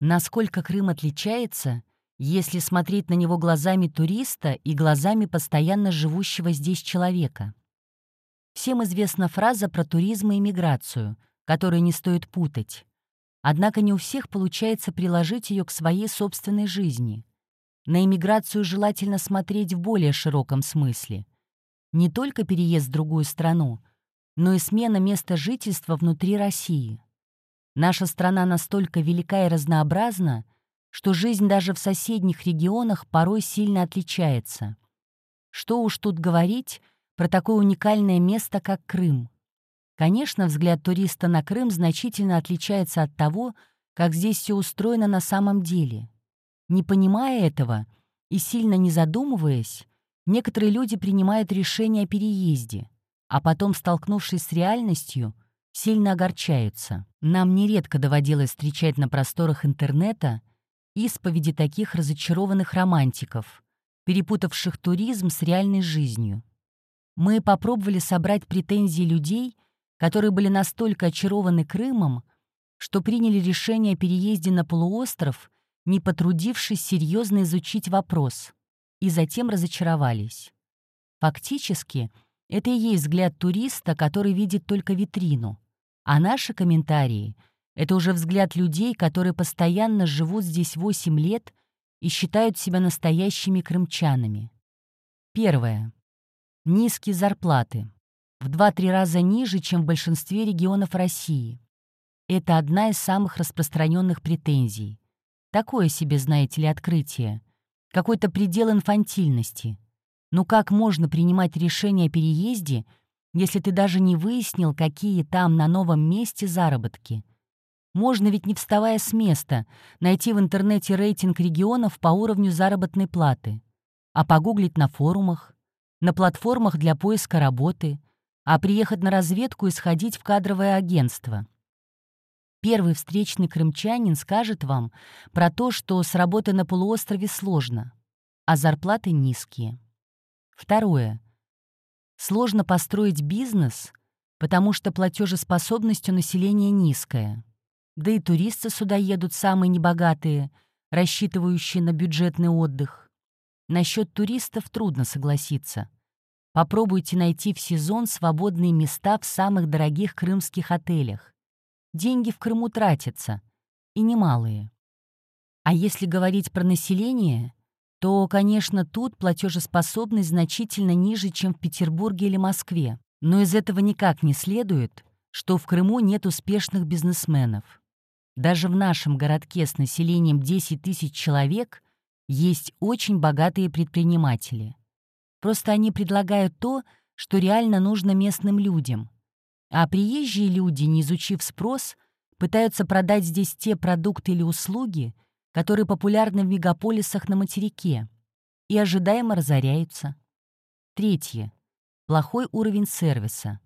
Насколько Крым отличается, если смотреть на него глазами туриста и глазами постоянно живущего здесь человека? Всем известна фраза про туризм и миграцию, которую не стоит путать. Однако не у всех получается приложить ее к своей собственной жизни. На иммиграцию желательно смотреть в более широком смысле. Не только переезд в другую страну, но и смена места жительства внутри России. Наша страна настолько велика и разнообразна, что жизнь даже в соседних регионах порой сильно отличается. Что уж тут говорить про такое уникальное место, как Крым. Конечно, взгляд туриста на Крым значительно отличается от того, как здесь все устроено на самом деле. Не понимая этого и сильно не задумываясь, некоторые люди принимают решение о переезде, а потом, столкнувшись с реальностью, сильно огорчаются. Нам нередко доводилось встречать на просторах интернета исповеди таких разочарованных романтиков, перепутавших туризм с реальной жизнью. Мы попробовали собрать претензии людей, которые были настолько очарованы Крымом, что приняли решение о переезде на полуостров, не потрудившись серьезно изучить вопрос, и затем разочаровались. Фактически, это и есть взгляд туриста, который видит только витрину, а наши комментарии — это уже взгляд людей, которые постоянно живут здесь 8 лет и считают себя настоящими крымчанами. Первое. Низкие зарплаты. В 2-3 раза ниже, чем в большинстве регионов России. Это одна из самых распространенных претензий. Такое себе, знаете ли, открытие. Какой-то предел инфантильности. Ну как можно принимать решение о переезде, если ты даже не выяснил, какие там на новом месте заработки? Можно ведь, не вставая с места, найти в интернете рейтинг регионов по уровню заработной платы, а погуглить на форумах, на платформах для поиска работы, а приехать на разведку и сходить в кадровое агентство. Первый встречный крымчанин скажет вам про то, что с работы на полуострове сложно, а зарплаты низкие. Второе. Сложно построить бизнес, потому что платежеспособность у населения низкая. Да и туристы сюда едут самые небогатые, рассчитывающие на бюджетный отдых. Насчет туристов трудно согласиться. Попробуйте найти в сезон свободные места в самых дорогих крымских отелях. Деньги в Крыму тратятся, и немалые. А если говорить про население, то, конечно, тут платежеспособность значительно ниже, чем в Петербурге или Москве. Но из этого никак не следует, что в Крыму нет успешных бизнесменов. Даже в нашем городке с населением 10 тысяч человек есть очень богатые предприниматели. Просто они предлагают то, что реально нужно местным людям. А приезжие люди, не изучив спрос, пытаются продать здесь те продукты или услуги, которые популярны в мегаполисах на материке, и ожидаемо разоряются. Третье. Плохой уровень сервиса.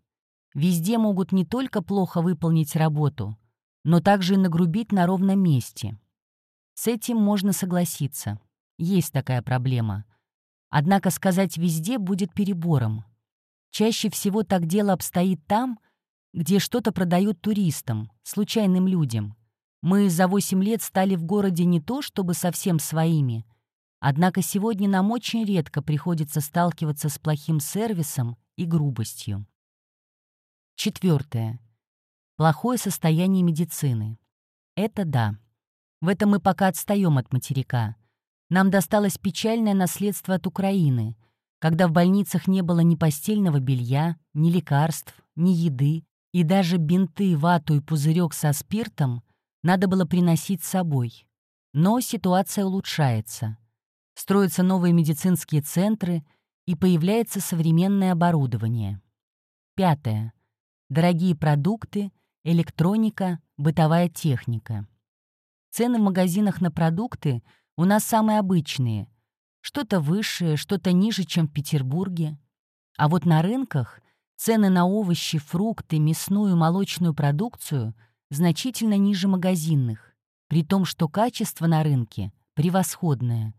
Везде могут не только плохо выполнить работу, но также и нагрубить на ровном месте. С этим можно согласиться. Есть такая проблема. Однако сказать «везде» будет перебором. Чаще всего так дело обстоит там, где что-то продают туристам, случайным людям. Мы за 8 лет стали в городе не то чтобы совсем своими, однако сегодня нам очень редко приходится сталкиваться с плохим сервисом и грубостью. Четвертое. Плохое состояние медицины. Это да. В этом мы пока отстаем от материка. Нам досталось печальное наследство от Украины, когда в больницах не было ни постельного белья, ни лекарств, ни еды, и даже бинты, вату и пузырек со спиртом надо было приносить с собой. Но ситуация улучшается. Строятся новые медицинские центры, и появляется современное оборудование. Пятое. Дорогие продукты, электроника, бытовая техника. Цены в магазинах на продукты — у нас самые обычные. Что-то выше, что-то ниже, чем в Петербурге. А вот на рынках цены на овощи, фрукты, мясную, молочную продукцию значительно ниже магазинных, при том, что качество на рынке превосходное.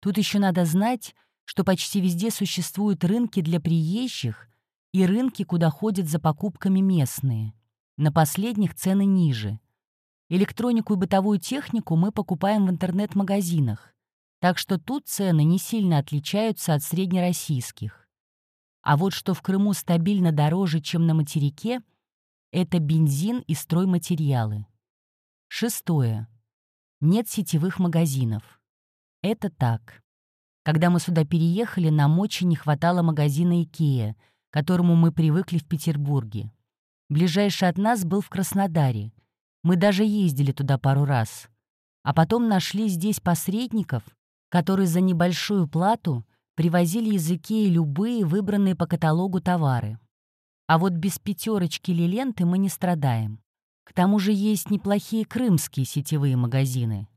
Тут еще надо знать, что почти везде существуют рынки для приезжих и рынки, куда ходят за покупками местные. На последних цены ниже. Электронику и бытовую технику мы покупаем в интернет-магазинах, так что тут цены не сильно отличаются от среднероссийских. А вот что в Крыму стабильно дороже, чем на материке, это бензин и стройматериалы. Шестое. Нет сетевых магазинов. Это так. Когда мы сюда переехали, нам очень не хватало магазина «Икея», к которому мы привыкли в Петербурге. Ближайший от нас был в Краснодаре. Мы даже ездили туда пару раз. А потом нашли здесь посредников, которые за небольшую плату привозили из Икеи любые выбранные по каталогу товары. А вот без пятерочки или ленты мы не страдаем. К тому же есть неплохие крымские сетевые магазины.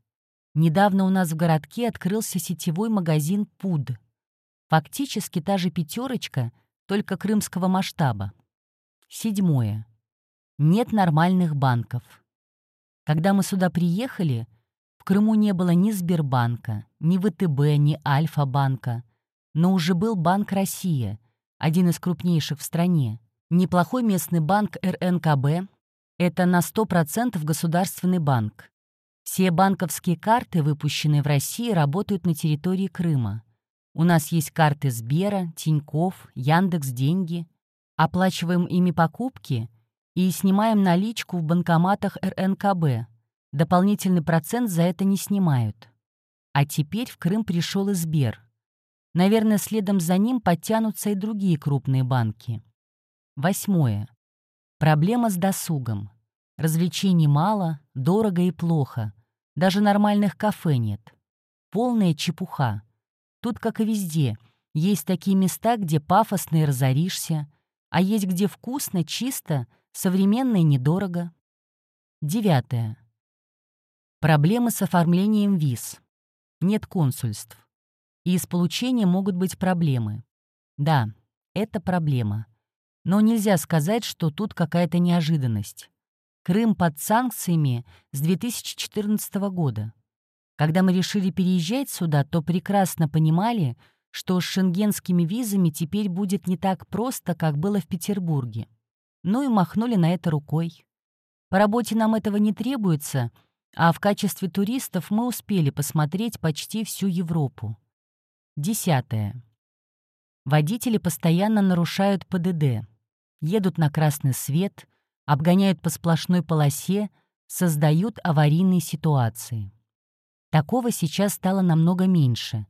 Недавно у нас в городке открылся сетевой магазин «Пуд». Фактически та же пятерочка, только крымского масштаба. Седьмое. Нет нормальных банков. Когда мы сюда приехали, в Крыму не было ни Сбербанка, ни ВТБ, ни Альфа-банка, но уже был Банк Россия, один из крупнейших в стране. Неплохой местный банк РНКБ — это на 100% государственный банк. Все банковские карты, выпущенные в России, работают на территории Крыма. У нас есть карты Сбера, Тиньков, Яндекс Деньги. Оплачиваем ими покупки и снимаем наличку в банкоматах РНКБ. Дополнительный процент за это не снимают. А теперь в Крым пришел и Сбер. Наверное, следом за ним подтянутся и другие крупные банки. Восьмое. Проблема с досугом. Развлечений мало, дорого и плохо. Даже нормальных кафе нет. Полная чепуха. Тут, как и везде, есть такие места, где пафосно и разоришься, а есть где вкусно, чисто, современно и недорого. Девятое. Проблемы с оформлением виз. Нет консульств. И с получением могут быть проблемы. Да, это проблема. Но нельзя сказать, что тут какая-то неожиданность. Крым под санкциями с 2014 года. Когда мы решили переезжать сюда, то прекрасно понимали, что с шенгенскими визами теперь будет не так просто, как было в Петербурге. Ну и махнули на это рукой. По работе нам этого не требуется, а в качестве туристов мы успели посмотреть почти всю Европу. Десятое. Водители постоянно нарушают ПДД едут на красный свет, обгоняют по сплошной полосе, создают аварийные ситуации. Такого сейчас стало намного меньше.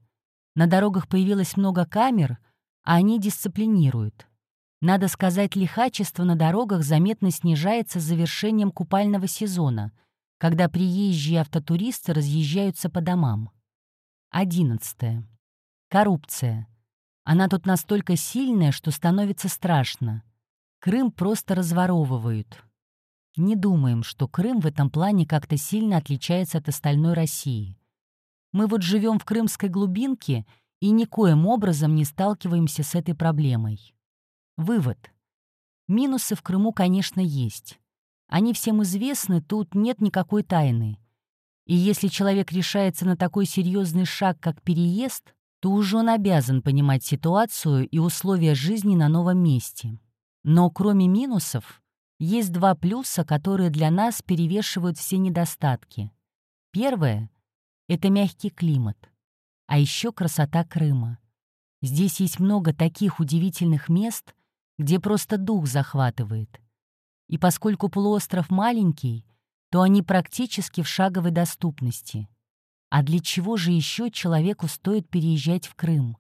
На дорогах появилось много камер, а они дисциплинируют. Надо сказать, лихачество на дорогах заметно снижается с завершением купального сезона, когда приезжие автотуристы разъезжаются по домам. 11. Коррупция. Она тут настолько сильная, что становится страшно. Крым просто разворовывают. Не думаем, что Крым в этом плане как-то сильно отличается от остальной России. Мы вот живем в крымской глубинке и никоим образом не сталкиваемся с этой проблемой. Вывод. Минусы в Крыму, конечно, есть. Они всем известны, тут нет никакой тайны. И если человек решается на такой серьезный шаг, как переезд, то уже он обязан понимать ситуацию и условия жизни на новом месте. Но кроме минусов, есть два плюса, которые для нас перевешивают все недостатки. Первое — это мягкий климат, а еще красота Крыма. Здесь есть много таких удивительных мест, где просто дух захватывает. И поскольку полуостров маленький, то они практически в шаговой доступности. А для чего же еще человеку стоит переезжать в Крым?